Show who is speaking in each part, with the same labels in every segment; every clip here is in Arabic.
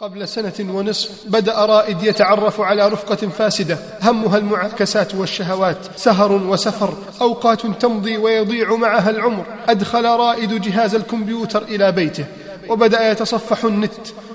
Speaker 1: قبل سنة ونصف بدأ رائد يتعرف على رفقة فاسدة همها المعاكسات والشهوات سهر وسفر أوقات تمضي ويضيع معها العمر. أدخل رائد جهاز الكمبيوتر إلى بيته وبدأ يتصفح النت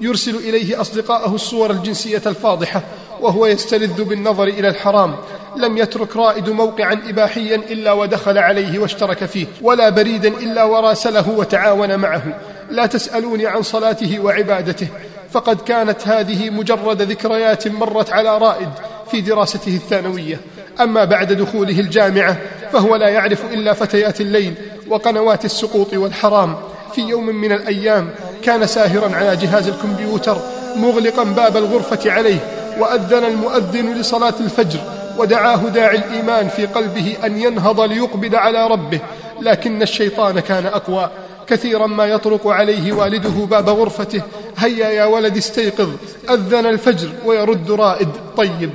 Speaker 1: يرسل إليه أصدقائه الصور الجنسية الفاضحة وهو يستلذ بالنظر إلى الحرام. لم يترك رائد موقعا إباحيا إلا ودخل عليه واشترك فيه ولا بريدا إلا وراسله وتعاون معه. لا تسألوني عن صلاته وعبادته. فقد كانت هذه مجرد ذكريات مرت على رائد في دراسته الثانوية. أما بعد دخوله الجامعة فهو لا يعرف إلا فتيات الليل وقنوات السقوط والحرام. في يوم من الأيام كان ساهرا على جهاز الكمبيوتر مغلقا باب الغرفة عليه وأذن المؤذن لصلاة الفجر ودعاه داعي الإيمان في قلبه أن ينهض ليقبل على ربه لكن الشيطان كان أقوى. كثيرا ما يطرق عليه والده باب غرفته. هيا يا ولد استيقظ. أذن الفجر ويرد رائد. طيب.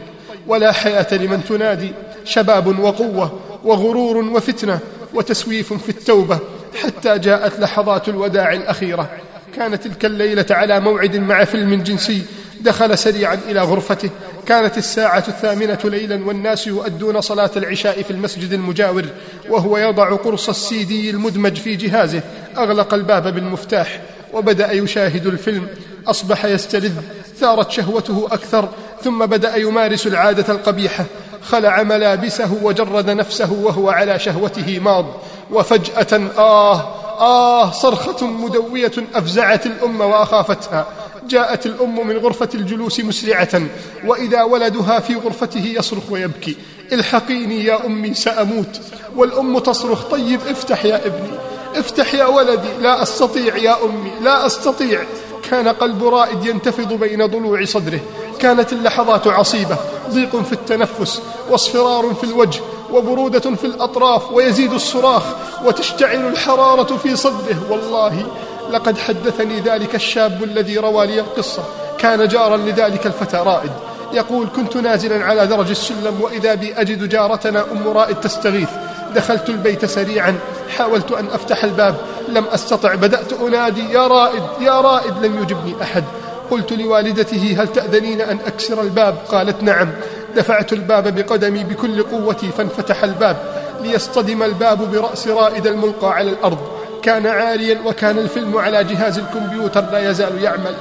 Speaker 1: ولا حياة لمن تنادي. شباب وقوة وغرور وفتنة وتسويف في التوبة. حتى جاءت لحظات الوداع الأخيرة. كانت تلك الليلة على موعد مع فيلم جنسي. دخل سريعا إلى غرفته. كانت الساعة الثامنة ليلا والناس يؤدون صلاة العشاء في المسجد المجاور وهو يضع قرص السيدي المدمج في جهازه أغلق الباب بالمفتاح وبدأ يشاهد الفيلم. أصبح يستلذ ثارت شهوته أكثر ثم بدأ يمارس العادة القبيحة. خلع ملابسه وجرد نفسه وهو على شهوته ماض. وفجأة آه! آه صرخة مدوية أفزعت الأم وأخافتها. جاءت الأم من غرفة الجلوس مسرعة وإذا ولدها في غرفته يصرخ ويبكي. الحقيني يا أمي سأموت والأم تصرخ طيب افتح يا ابني افتح يا ولدي لا أستطيع يا أمي لا أستطيع. كان قلب رائد ينتفض بين ضلوع صدره. كانت اللحظات عصيبة ضيق في التنفس واصفرار في الوجه وبرودة في الأطراف ويزيد الصراخ وتشتعل الحرارة في صدره. والله لقد حدثني ذلك الشاب الذي روى لي القصة. كان جارا لذلك الفتى رائد. يقول كنت نازلا على درج السلم وإذا بي أجد جارتنا أم رائد تستغيث. دخلت البيت سريعا. حاولت أن أفتح الباب. لم أستطع. بدأت أنادي يا رائد يا رائد لم يجبني أحد. قلت لوالدته هل تأذنين أن أكسر الباب؟ قالت نعم. دفعت الباب بقدمي بكل قوتي فانفتح الباب ليصطدم الباب برأس رائد الملقى على الأرض. كان عاريا وكان الفيلم على جهاز الكمبيوتر لا يزال يعمل.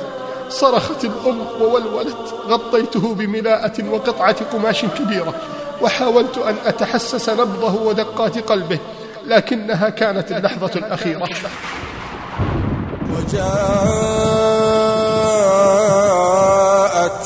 Speaker 1: صرخت الأم وولولت غطيته بملاءة وقطعة قماش كبيرة. وحاولت أن أتحسس نبضه ودقات قلبه لكنها كانت اللحظة الأخيرة.
Speaker 2: وجاءت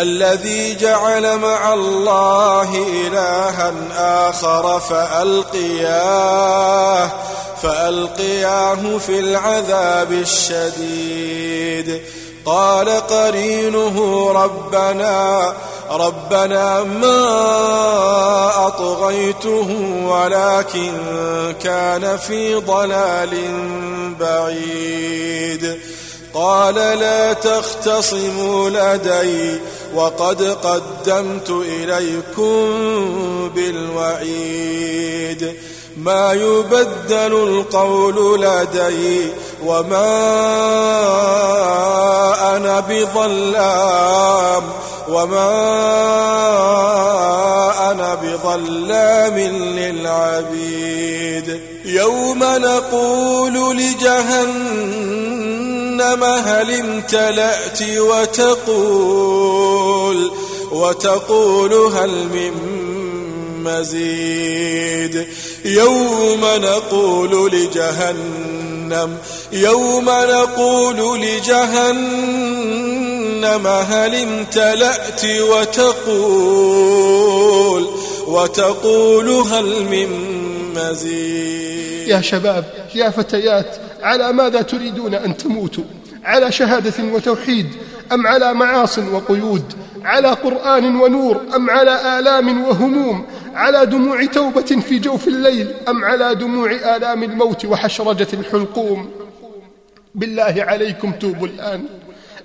Speaker 2: الذي جعل مع الله إلها آخر فألقياه فألقياه في العذاب الشديد. قال قرينه ربنا ربنا ما أطغيته ولكن كان في ضلال بعيد. قال لا تختصموا لدي وقد قدمت إليكم بالوعيد. ما يبدل القول لدي وما أنا بظلام وما أنا بظلام للعبيد. يوم نقول لجهنم هل امتلأت وتقول وتقول هل من مزيد يوم نقول لجهنم يوم نقول لجهنم هل امتلأت وتقول وتقول هل من مزيد
Speaker 1: يا شباب يا فتيات على ماذا تريدون أن تموتوا؟ على شهادة وتوحيد أم على معاص وقيود؟ على قرآن ونور أم على آلام وهموم؟ على دموع توبة في جوف الليل أم على دموع آلام الموت وحشرجة الحلقوم؟ بالله عليكم توبوا الآن.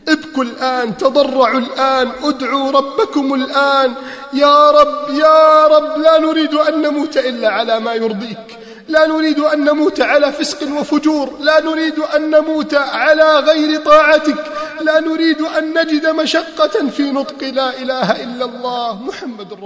Speaker 1: ابكوا الآن تضرعوا الآن ادعوا ربكم الآن. يا رب يا رب لا نريد أن نموت إلا على ما يرضيك. لا نريد أن نموت على فسق وفجور لا نريد أن نموت على غير طاعتك لا نريد أن نجد مشقة في نطق لا إله إلا الله محمد رسول